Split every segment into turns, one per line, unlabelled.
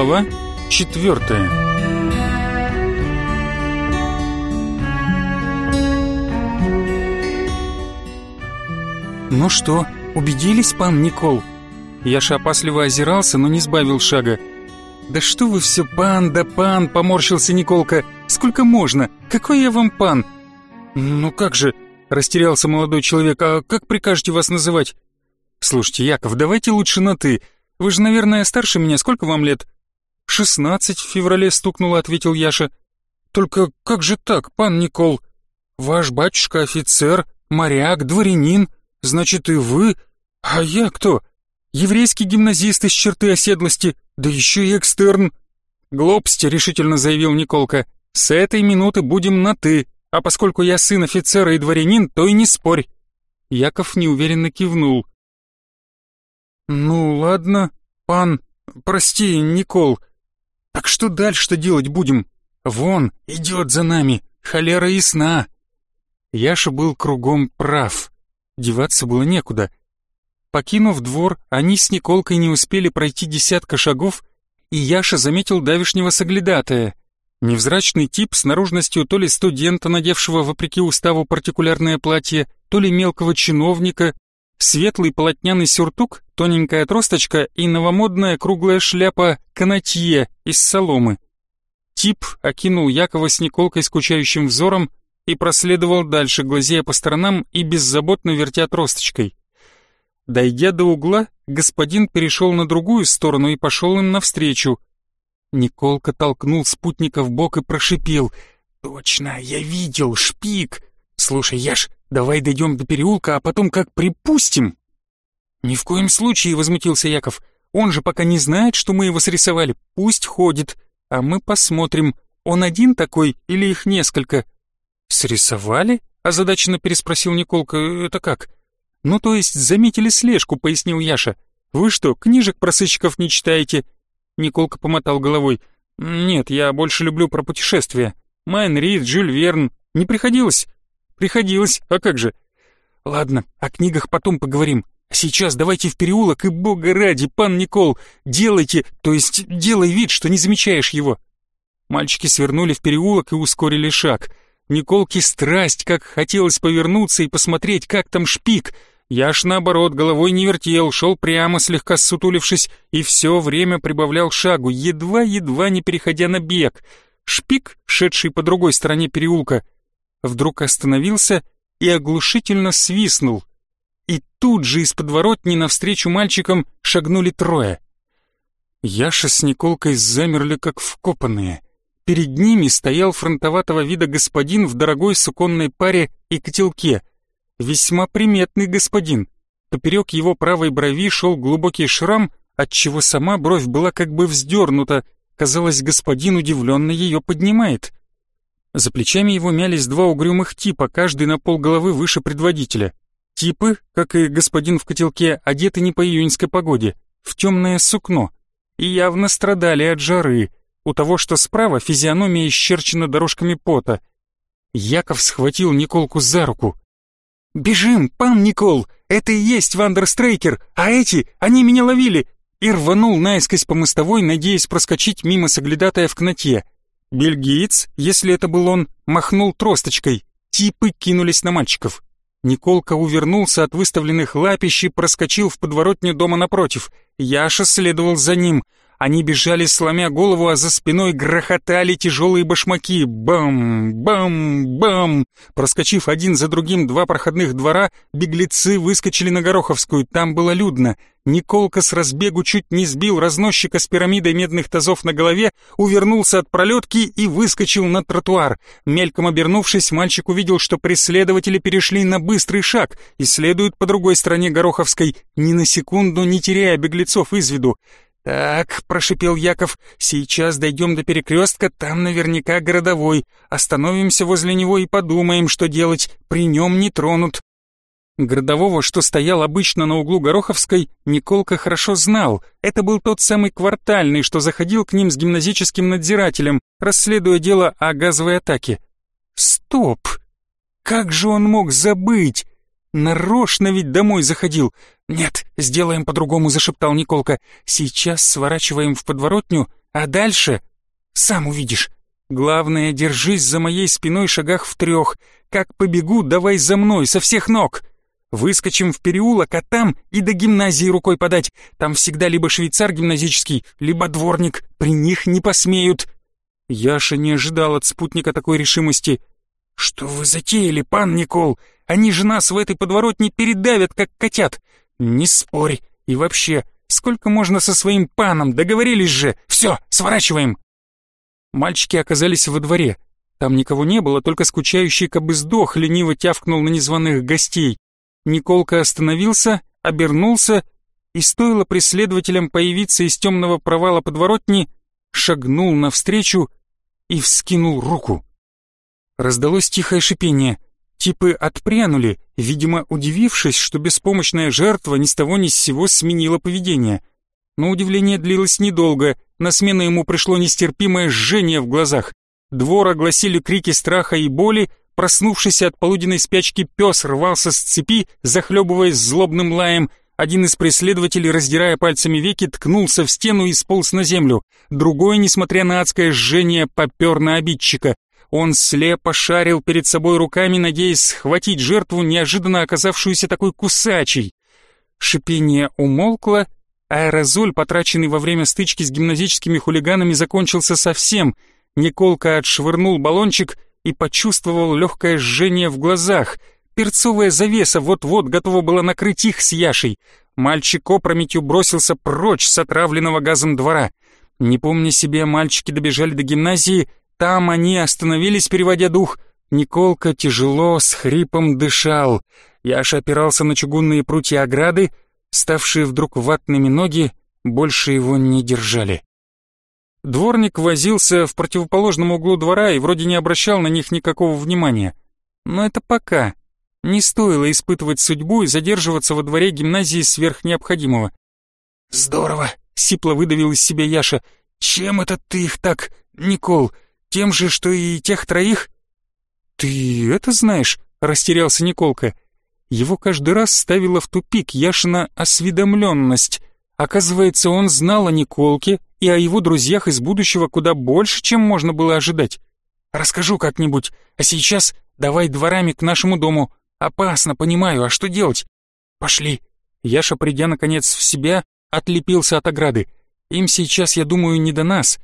Глава четвертая «Ну что, убедились, пан Никол?» Яша опасливо озирался, но не сбавил шага. «Да что вы все, пан, да пан!» — поморщился Николка. «Сколько можно? Какой я вам пан?» «Ну как же?» — растерялся молодой человек. «А как прикажете вас называть?» «Слушайте, Яков, давайте лучше на «ты». Вы же, наверное, старше меня. Сколько вам лет?» «Шестнадцать в феврале стукнуло», — ответил Яша. «Только как же так, пан Никол? Ваш батюшка офицер, моряк, дворянин, значит и вы. А я кто? Еврейский гимназист из черты оседлости, да еще и экстерн». «Глупости», — решительно заявил Николка. «С этой минуты будем на «ты», а поскольку я сын офицера и дворянин, то и не спорь». Яков неуверенно кивнул. «Ну ладно, пан, прости, Никол», так что дальше-то делать будем? Вон, идет за нами, холера и сна. Яша был кругом прав. Деваться было некуда. Покинув двор, они с Николкой не успели пройти десятка шагов, и Яша заметил давешнего соглядатая. Невзрачный тип с наружностью то ли студента, надевшего вопреки уставу партикулярное платье, то ли мелкого чиновника, светлый полотняный сюртук тоненькая тросточка и новомодная круглая шляпа канатье из соломы. Тип окинул Якова с Николкой скучающим взором и проследовал дальше, глазея по сторонам и беззаботно вертя тросточкой. Дойдя до угла, господин перешел на другую сторону и пошел им навстречу. Николка толкнул спутника в бок и прошипел. «Точно, я видел, шпик! Слушай, Яш, давай дойдем до переулка, а потом как припустим, «Ни в коем случае», — возмутился Яков. «Он же пока не знает, что мы его срисовали. Пусть ходит, а мы посмотрим, он один такой или их несколько». «Срисовали?» — озадаченно переспросил Николка. «Это как?» «Ну, то есть заметили слежку», — пояснил Яша. «Вы что, книжек про сыщиков не читаете?» Николка помотал головой. «Нет, я больше люблю про путешествия. Майн Рид, Жюль Верн. Не приходилось?» «Приходилось. А как же?» «Ладно, о книгах потом поговорим. Сейчас давайте в переулок и, бога ради, пан Никол, делайте, то есть делай вид, что не замечаешь его». Мальчики свернули в переулок и ускорили шаг. Николке страсть, как хотелось повернуться и посмотреть, как там шпик. Я аж наоборот, головой не вертел, шел прямо, слегка ссутулившись, и все время прибавлял шагу, едва-едва не переходя на бег. Шпик, шедший по другой стороне переулка, вдруг остановился и оглушительно свистнул — и тут же из подворотни навстречу мальчикам шагнули трое. Яша с Николкой замерли как вкопанные. Перед ними стоял фронтоватого вида господин в дорогой суконной паре и котелке. Весьма приметный господин. Поперек его правой брови шел глубокий шрам, отчего сама бровь была как бы вздернута. Казалось, господин удивленно ее поднимает. За плечами его мялись два угрюмых типа, каждый на полголовы выше предводителя. Типы, как и господин в котелке, одеты не по июньской погоде, в темное сукно, и явно страдали от жары. У того, что справа, физиономия исчерчена дорожками пота. Яков схватил Николку за руку. «Бежим, пан Никол! Это и есть Вандерстрейкер, а эти, они меня ловили!» И рванул наискось по мостовой, надеясь проскочить мимо соглядатая в кноте. Бельгиец, если это был он, махнул тросточкой. Типы кинулись на мальчиков. Николка увернулся от выставленных лапищ и проскочил в подворотню дома напротив. Яша следовал за ним — они бежали, сломя голову, а за спиной грохотали тяжелые башмаки. Бам-бам-бам! Проскочив один за другим два проходных двора, беглецы выскочили на Гороховскую. Там было людно. Николка с разбегу чуть не сбил разносчика с пирамидой медных тазов на голове, увернулся от пролетки и выскочил на тротуар. Мельком обернувшись, мальчик увидел, что преследователи перешли на быстрый шаг и следуют по другой стороне Гороховской, ни на секунду не теряя беглецов из виду. «Так», — прошипел Яков, — «сейчас дойдем до перекрестка, там наверняка городовой. Остановимся возле него и подумаем, что делать, при нем не тронут». Городового, что стоял обычно на углу Гороховской, Николка хорошо знал. Это был тот самый квартальный, что заходил к ним с гимназическим надзирателем, расследуя дело о газовой атаке. «Стоп! Как же он мог забыть?» Нарочно ведь домой заходил. Нет, сделаем по-другому, зашептал Николка. Сейчас сворачиваем в подворотню, а дальше... Сам увидишь. Главное, держись за моей спиной шагах в трех. Как побегу, давай за мной, со всех ног. Выскочим в переулок, а там и до гимназии рукой подать. Там всегда либо швейцар гимназический, либо дворник. При них не посмеют. Яша не ожидал от спутника такой решимости. «Что вы затеяли, пан Никол? Они же нас в этой подворотне передавят, как котят! Не спорь! И вообще, сколько можно со своим паном? Договорились же! Все, сворачиваем!» Мальчики оказались во дворе. Там никого не было, только скучающий кобыздох лениво тявкнул на незваных гостей. Николка остановился, обернулся, и стоило преследователям появиться из темного провала подворотни, шагнул навстречу и вскинул руку. Раздалось тихое шипение. Типы отпрянули, видимо, удивившись, что беспомощная жертва ни с того ни с сего сменила поведение. Но удивление длилось недолго, на смену ему пришло нестерпимое жжение в глазах. Двор огласили крики страха и боли, проснувшийся от полуденной спячки пес рвался с цепи, захлебываясь злобным лаем. Один из преследователей, раздирая пальцами веки, ткнулся в стену и сполз на землю. Другой, несмотря на адское жжение, попер на обидчика. Он слепо шарил перед собой руками, надеясь схватить жертву, неожиданно оказавшуюся такой кусачей. Шипение умолкло, аэрозоль, потраченный во время стычки с гимназическими хулиганами, закончился совсем. Николка отшвырнул баллончик и почувствовал легкое жжение в глазах. Перцовая завеса вот-вот готова была накрыть их с Яшей. Мальчик опрометью бросился прочь с отравленного газом двора. Не помня себе, мальчики добежали до гимназии — там они остановились, переводя дух. Николка тяжело, с хрипом дышал. Яша опирался на чугунные прутья ограды, ставшие вдруг ватными ноги, больше его не держали. Дворник возился в противоположном углу двора и вроде не обращал на них никакого внимания. Но это пока. Не стоило испытывать судьбу и задерживаться во дворе гимназии сверх необходимого. «Здорово!» — сипло выдавил из себя Яша. «Чем это ты их так, Никол?» Тем же, что и тех троих?» «Ты это знаешь?» — растерялся Николка. Его каждый раз ставила в тупик Яшина осведомленность. Оказывается, он знал о Николке и о его друзьях из будущего куда больше, чем можно было ожидать. «Расскажу как-нибудь, а сейчас давай дворами к нашему дому. Опасно, понимаю, а что делать?» «Пошли». Яша, придя наконец в себя, отлепился от ограды. «Им сейчас, я думаю, не до нас».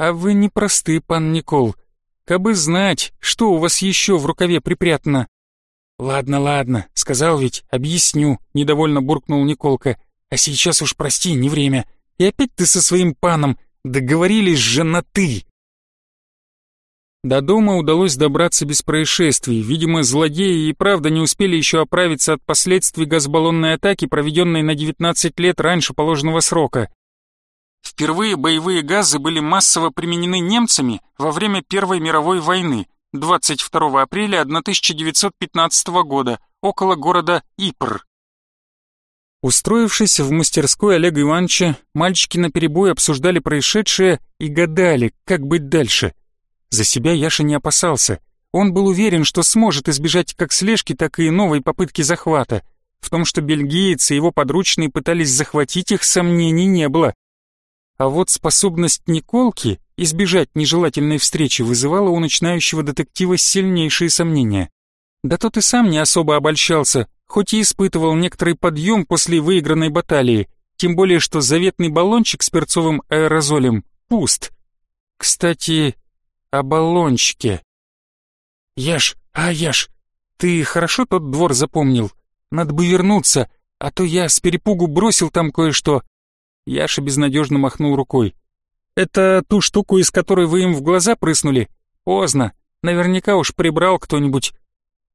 «А вы не просты, пан Никол. Кабы знать, что у вас еще в рукаве припрятано». «Ладно, ладно, сказал ведь, объясню», — недовольно буркнул Николка. «А сейчас уж прости, не время. И опять ты со своим паном. Договорились же на «ты». До дома удалось добраться без происшествий. Видимо, злодеи и правда не успели еще оправиться от последствий газбаллонной атаки, проведенной на 19 лет раньше положенного срока. Впервые боевые газы были массово применены немцами во время Первой мировой войны 22 апреля 1915 года около города Ипр. Устроившись в мастерской Олега Ивановича, мальчики наперебой обсуждали происшедшее и гадали, как быть дальше. За себя Яша не опасался. Он был уверен, что сможет избежать как слежки, так и новой попытки захвата. В том, что бельгиец и его подручные пытались захватить их, сомнений не было. А вот способность Николки избежать нежелательной встречи вызывала у начинающего детектива сильнейшие сомнения. Да тот и сам не особо обольщался, хоть и испытывал некоторый подъем после выигранной баталии, тем более что заветный баллончик с перцовым аэрозолем пуст. Кстати, о баллончике. «Яш, а, Яш, ты хорошо тот двор запомнил? Надо бы вернуться, а то я с перепугу бросил там кое-что, Яша безнадежно махнул рукой. «Это ту штуку, из которой вы им в глаза прыснули? Поздно. Наверняка уж прибрал кто-нибудь».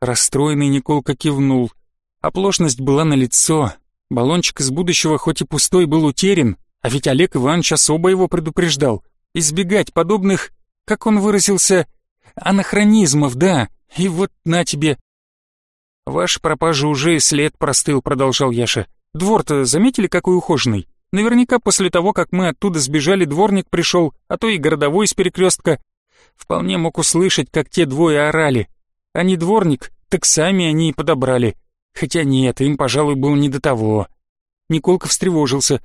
Расстроенный Николка кивнул. Оплошность была на лицо. Баллончик из будущего хоть и пустой был утерян, а ведь Олег Иванович особо его предупреждал. Избегать подобных, как он выразился, анахронизмов, да, и вот на тебе. «Ваша пропажа уже и след простыл», — продолжал Яша. «Двор-то заметили, какой ухоженный? Наверняка после того, как мы оттуда сбежали, дворник пришел, а то и городовой из перекрестка. Вполне мог услышать, как те двое орали. А не дворник, так сами они и подобрали. Хотя нет, им, пожалуй, было не до того. Николка встревожился.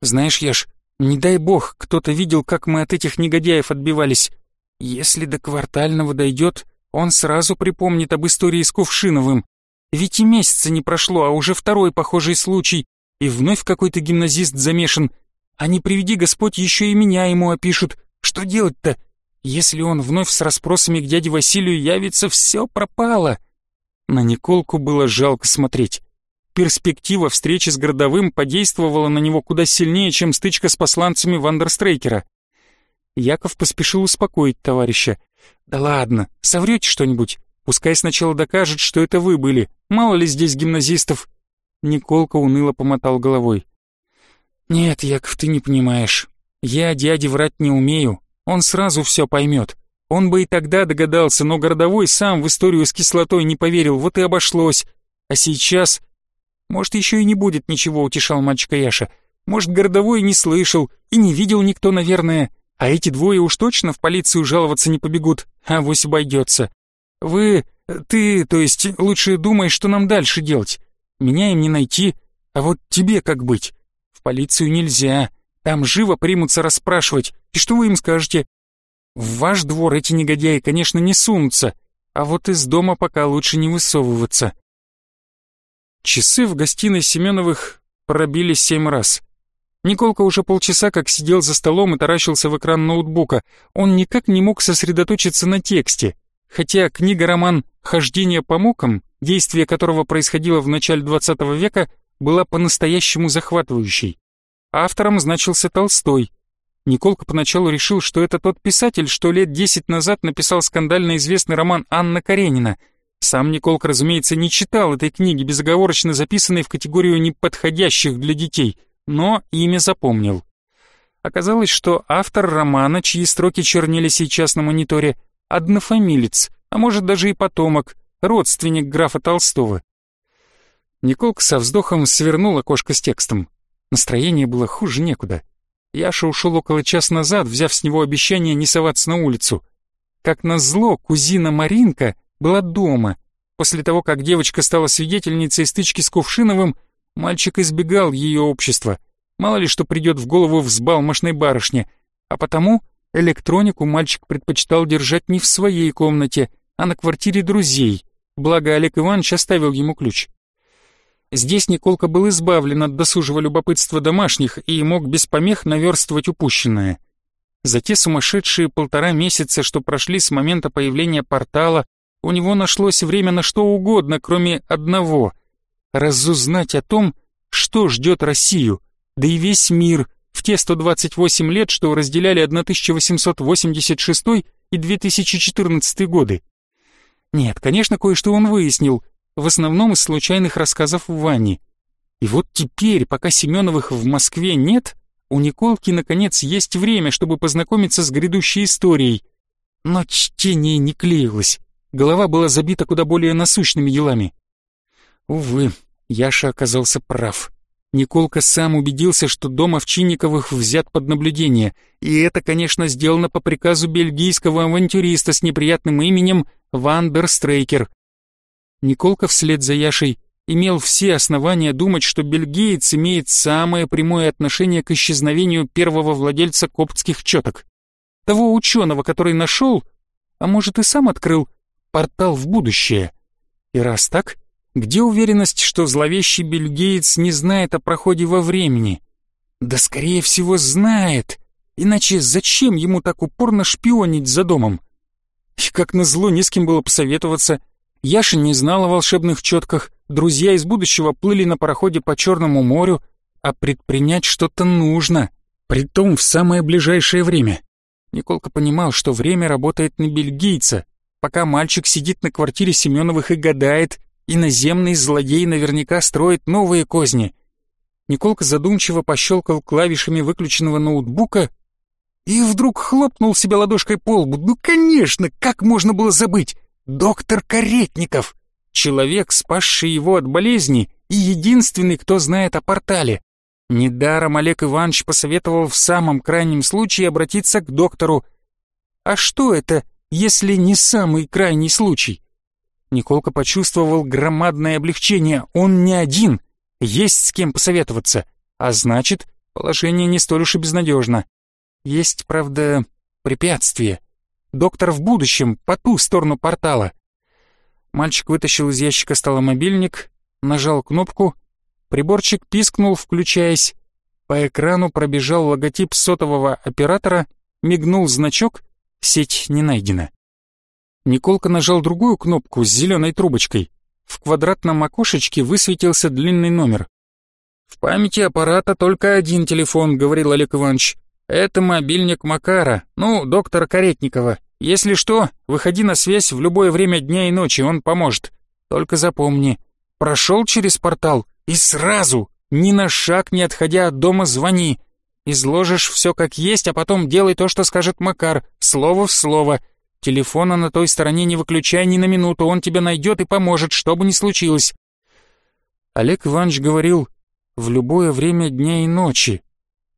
«Знаешь, Яш, не дай бог, кто-то видел, как мы от этих негодяев отбивались. Если до квартального дойдет, он сразу припомнит об истории с Кувшиновым. Ведь и месяца не прошло, а уже второй похожий случай, и вновь какой-то гимназист замешан. А не приведи Господь, еще и меня ему опишут. Что делать-то? Если он вновь с расспросами к дяде Василию явится, все пропало. На Николку было жалко смотреть. Перспектива встречи с городовым подействовала на него куда сильнее, чем стычка с посланцами Вандерстрейкера. Яков поспешил успокоить товарища. «Да ладно, соврете что-нибудь. Пускай сначала докажет, что это вы были. Мало ли здесь гимназистов. Николка уныло помотал головой. «Нет, Яков, ты не понимаешь. Я дяде врать не умею. Он сразу все поймет. Он бы и тогда догадался, но городовой сам в историю с кислотой не поверил, вот и обошлось. А сейчас... Может, еще и не будет ничего, утешал мальчика Яша. Может, городовой не слышал, и не видел никто, наверное. А эти двое уж точно в полицию жаловаться не побегут, а вось обойдется. Вы... ты, то есть, лучше думай, что нам дальше делать. Меня им не найти, а вот тебе как быть? В полицию нельзя, там живо примутся расспрашивать. И что вы им скажете? В ваш двор эти негодяи, конечно, не сунутся, а вот из дома пока лучше не высовываться. Часы в гостиной Семеновых пробили семь раз. Николка уже полчаса как сидел за столом и таращился в экран ноутбука. Он никак не мог сосредоточиться на тексте, хотя книга-роман «Хождение по мукам» действие которого происходило в начале XX века, была по-настоящему захватывающей. Автором значился Толстой. Николка поначалу решил, что это тот писатель, что лет 10 назад написал скандально известный роман «Анна Каренина», сам Николк, разумеется, не читал этой книги, безоговорочно записанной в категорию неподходящих для детей, но имя запомнил. Оказалось, что автор романа, чьи строки чернели сейчас на мониторе, однофамилец, а может даже и потомок, родственник графа Толстого. Николка со вздохом свернул окошко с текстом. Настроение было хуже некуда. Яша ушел около часа назад, взяв с него обещание не соваться на улицу. Как назло, кузина Маринка была дома. После того, как девочка стала свидетельницей стычки с Кувшиновым, мальчик избегал ее общества. Мало ли что придет в голову взбалмошной барышне. А потому электронику мальчик предпочитал держать не в своей комнате, а на квартире друзей благо Олег Иванович оставил ему ключ. Здесь Николка был избавлен от досужего любопытства домашних и мог без помех наверстывать упущенное. За те сумасшедшие полтора месяца, что прошли с момента появления портала, у него нашлось время на что угодно, кроме одного — разузнать о том, что ждет Россию, да и весь мир в те 128 лет, что разделяли 1886 и 2014 годы. Нет, конечно, кое-что он выяснил, в основном из случайных рассказов Вани. И вот теперь, пока Семеновых в Москве нет, у Николки, наконец, есть время, чтобы познакомиться с грядущей историей. Но чтение не клеилось. Голова была забита куда более насущными делами. Увы, Яша оказался прав. Николка сам убедился, что дом Овчинниковых взят под наблюдение, и это, конечно, сделано по приказу бельгийского авантюриста с неприятным именем Вандерстрейкер. Николка вслед за Яшей имел все основания думать, что бельгиец имеет самое прямое отношение к исчезновению первого владельца коптских четок. Того ученого, который нашел, а может и сам открыл, портал в будущее. И раз так, где уверенность, что зловещий бельгиец не знает о проходе во времени? Да, скорее всего, знает. Иначе зачем ему так упорно шпионить за домом? И как назло, ни с кем было посоветоваться. Яша не знал о волшебных четках, друзья из будущего плыли на пароходе по Черному морю, а предпринять что-то нужно, притом в самое ближайшее время. Николка понимал, что время работает на бельгийца, пока мальчик сидит на квартире Семеновых и гадает, Иноземный злодей наверняка строит новые козни. Николка задумчиво пощелкал клавишами выключенного ноутбука и вдруг хлопнул себя ладошкой по лбу. Ну, конечно, как можно было забыть? Доктор Каретников! Человек, спасший его от болезни и единственный, кто знает о портале. Недаром Олег Иванович посоветовал в самом крайнем случае обратиться к доктору. А что это, если не самый крайний случай? Николка почувствовал громадное облегчение. Он не один, есть с кем посоветоваться. А значит, положение не столь уж и безнадежно. Есть, правда, препятствие. Доктор в будущем, по ту сторону портала. Мальчик вытащил из ящика стола мобильник, нажал кнопку. Приборчик пискнул, включаясь. По экрану пробежал логотип сотового оператора, мигнул значок «Сеть не найдена». Николка нажал другую кнопку с зеленой трубочкой. В квадратном окошечке высветился длинный номер. «В памяти аппарата только один телефон», — говорил Олег Иванович. «Это мобильник Макара, ну, доктора Каретникова. Если что, выходи на связь в любое время дня и ночи, он поможет. Только запомни, прошел через портал и сразу, ни на шаг не отходя от дома, звони. Изложишь все как есть, а потом делай то, что скажет Макар, слово в слово. Телефона на той стороне не выключай ни на минуту, он тебя найдет и поможет, что бы ни случилось. Олег Иванович говорил, в любое время дня и ночи.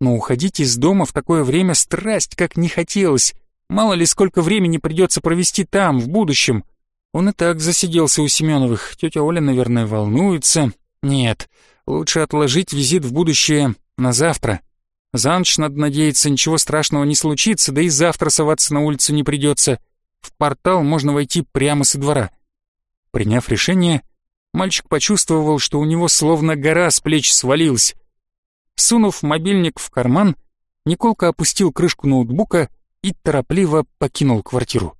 Но уходить из дома в такое время страсть как не хотелось. Мало ли сколько времени придется провести там, в будущем. Он и так засиделся у Семеновых. Тетя Оля, наверное, волнуется. Нет, лучше отложить визит в будущее на завтра. За ночь надо надеяться, ничего страшного не случится, да и завтра соваться на улицу не придется. В портал можно войти прямо со двора. Приняв решение, мальчик почувствовал, что у него словно гора с плеч свалилась. Сунув мобильник в карман, Николка опустил крышку ноутбука и торопливо покинул квартиру.